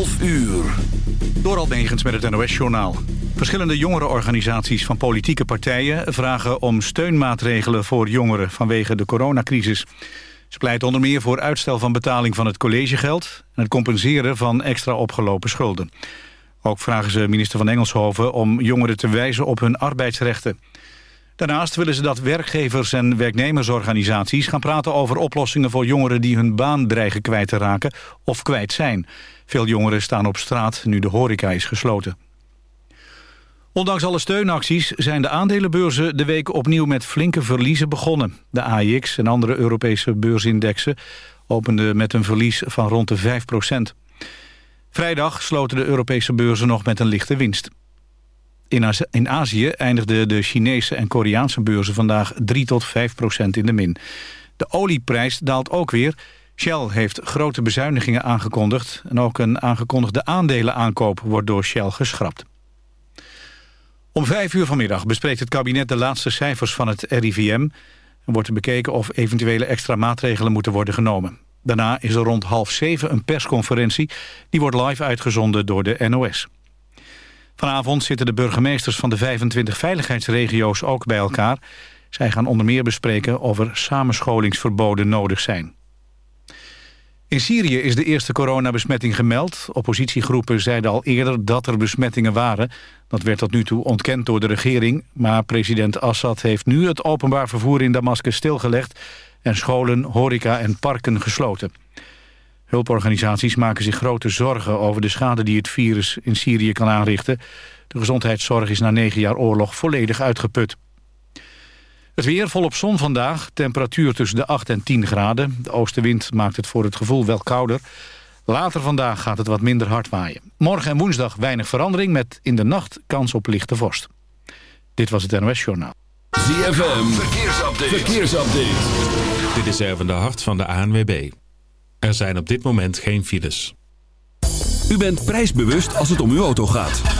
12 uur. Door Almegens met het NOS-journaal. Verschillende jongerenorganisaties van politieke partijen... vragen om steunmaatregelen voor jongeren vanwege de coronacrisis. Ze pleiten onder meer voor uitstel van betaling van het collegegeld... en het compenseren van extra opgelopen schulden. Ook vragen ze minister van Engelshoven om jongeren te wijzen op hun arbeidsrechten. Daarnaast willen ze dat werkgevers en werknemersorganisaties gaan praten over oplossingen voor jongeren die hun baan dreigen kwijt te raken of kwijt zijn. Veel jongeren staan op straat nu de horeca is gesloten. Ondanks alle steunacties zijn de aandelenbeurzen de week opnieuw met flinke verliezen begonnen. De AIX en andere Europese beursindexen openden met een verlies van rond de 5% Vrijdag sloten de Europese beurzen nog met een lichte winst. In, Azië eindigden de Chinese en Koreaanse beurzen vandaag 3 tot 5 procent in de min. De olieprijs daalt ook weer. Shell heeft grote bezuinigingen aangekondigd... en ook een aangekondigde aandelenaankoop wordt door Shell geschrapt. Om vijf uur vanmiddag bespreekt het kabinet de laatste cijfers van het RIVM... en wordt bekeken of eventuele extra maatregelen moeten worden genomen. Daarna is er rond half zeven een persconferentie. Die wordt live uitgezonden door de NOS. Vanavond zitten de burgemeesters van de 25 veiligheidsregio's ook bij elkaar. Zij gaan onder meer bespreken of er samenscholingsverboden nodig zijn. In Syrië is de eerste coronabesmetting gemeld. Oppositiegroepen zeiden al eerder dat er besmettingen waren. Dat werd tot nu toe ontkend door de regering. Maar president Assad heeft nu het openbaar vervoer in Damascus stilgelegd... en scholen, horeca en parken gesloten. Hulporganisaties maken zich grote zorgen over de schade die het virus in Syrië kan aanrichten. De gezondheidszorg is na negen jaar oorlog volledig uitgeput. Het weer volop zon vandaag, temperatuur tussen de 8 en 10 graden. De oostenwind maakt het voor het gevoel wel kouder. Later vandaag gaat het wat minder hard waaien. Morgen en woensdag weinig verandering met in de nacht kans op lichte vorst. Dit was het NOS Journaal. ZFM, verkeersupdate. verkeersupdate. Dit is even de hart van de ANWB. Er zijn op dit moment geen files. U bent prijsbewust als het om uw auto gaat.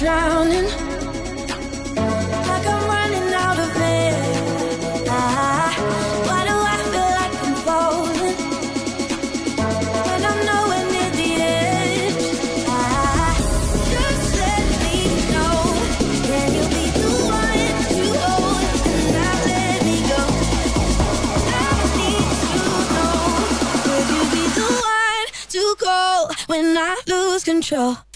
drowning? Like I'm running out of air. Ah, why do I feel like I'm falling? When I'm nowhere near the edge. Ah, just let me know. Can you be the one to hold and not let me go? I need to know. Could you be the one to go when I lose control?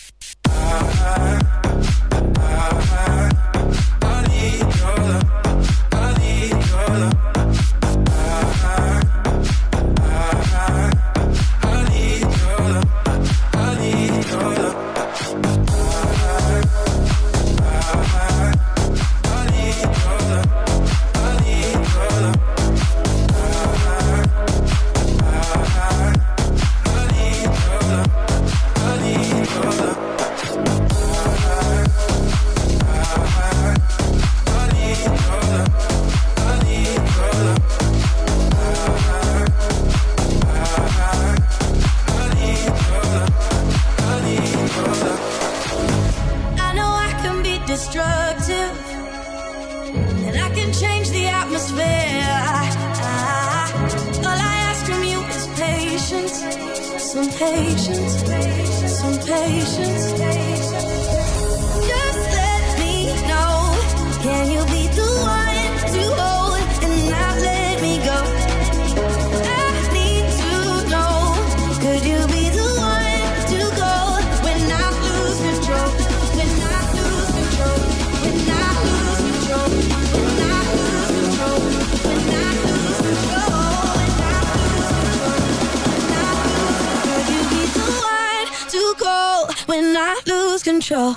I lose control?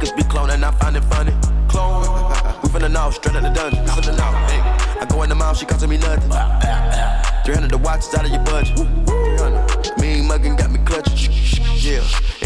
Niggas be cloning, I find it funny. Clone. We finna know, straight out the dungeon. Know. Hey. I go in the mouth, she costing me nothing. 300 the watch out of your budget. 300. Mean muggin' got me clutching. Yeah.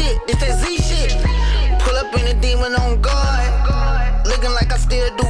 shit, it's that Z shit. Pull up in a demon on guard. Looking like I still do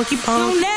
pokey poke.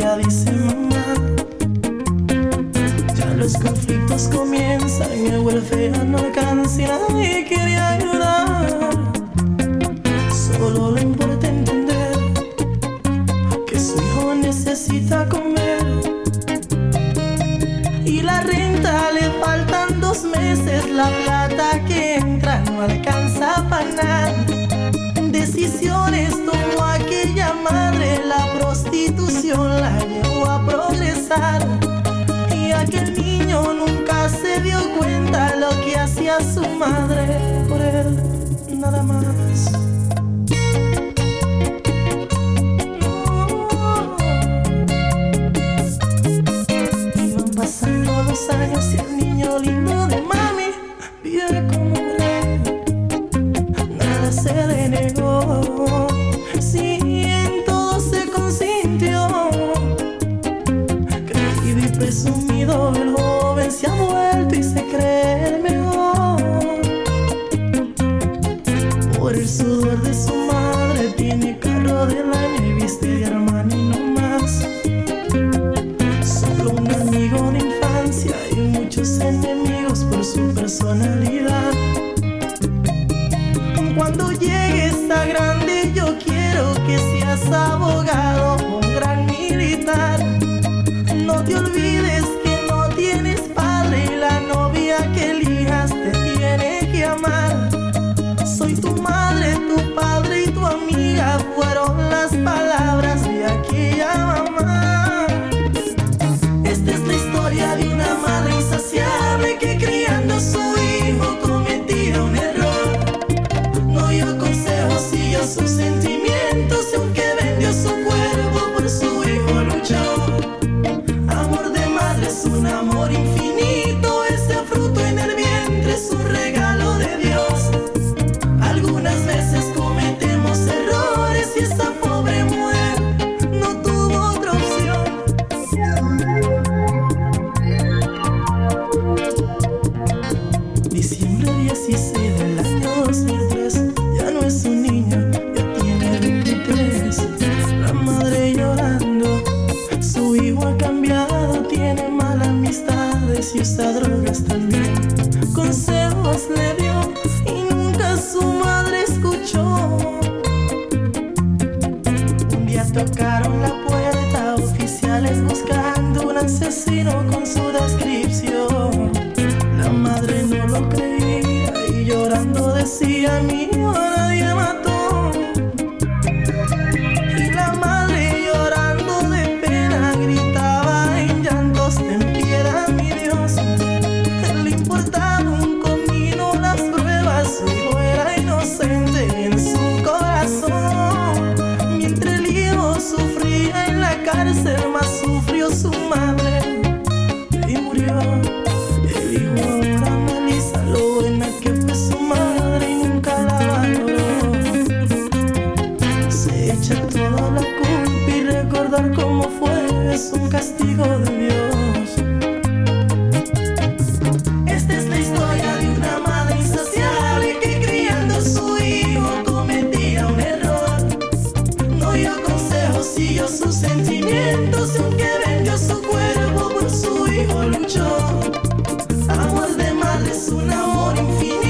ya dice vacío sus sentimientos, aunque venga su cuerpo por su hijo luchó. Amor de madre es un amor infinito.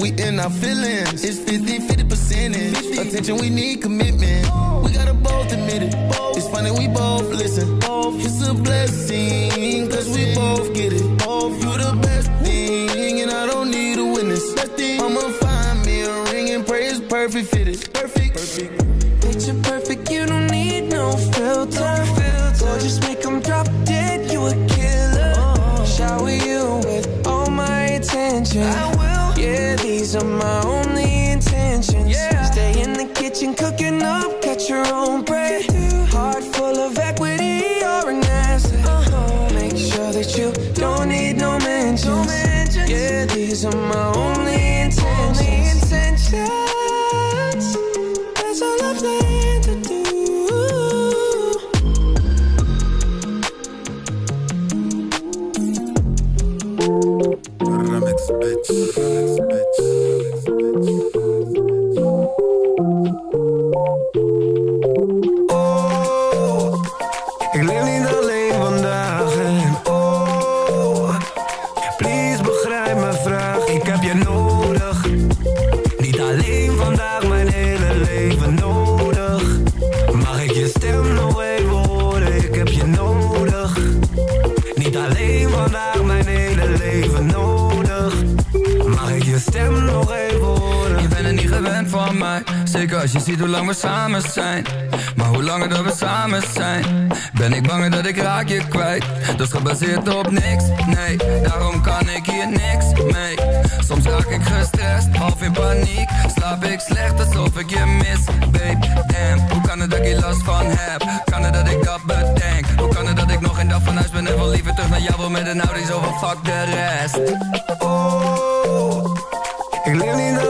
We in our feelings. It's 50 50 percentage. Attention, we need commitment. We gotta both admit it. It's funny, we both listen. It's a blessing Somehow. my own Hoe lang we samen zijn. Maar hoe langer dat we samen zijn Ben ik banger dat ik raak je kwijt. Dat is gebaseerd op niks, nee. Daarom kan ik hier niks mee. Soms raak ik gestrest, half in paniek. Slaap ik slecht alsof ik je mis Babe, damn Hoe kan het dat ik hier last van heb? Kan het dat ik dat bedenk? Hoe kan het dat ik nog geen dag van huis ben En wel liever terug naar jou wil met een Audi Zo van fuck de rest? Oh, ik leef niet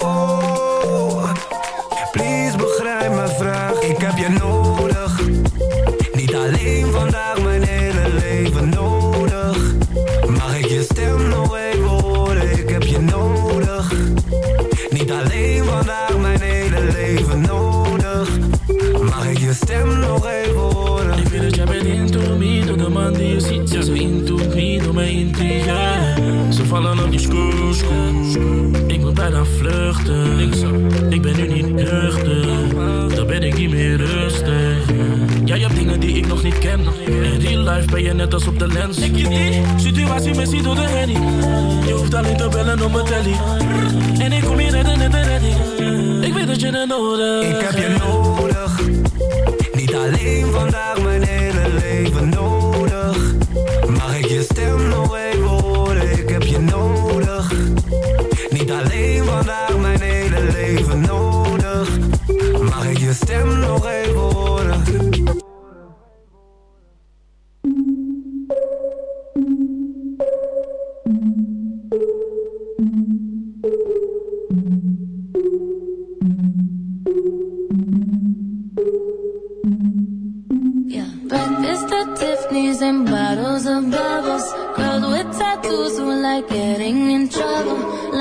Vluchten. Ik ben nu niet nuchter, dan ben ik niet meer rustig. Jij hebt dingen die ik nog niet ken. In real life ben je net als op de lens. Ik je die situatie missie door de henny. Je hoeft alleen te bellen op mijn telly. En ik kom hier redden net de redding. Ik weet dat je het nodig Ik heb je nodig, niet alleen vandaag, mijn hele leven nodig. Mag ik je stem nog even horen? Ik heb je nodig, niet alleen vandaag, mijn hele leven nodig. Mag ik je stem nog even horen? And bottles of bubbles. Girls with tattoos who like getting in trouble.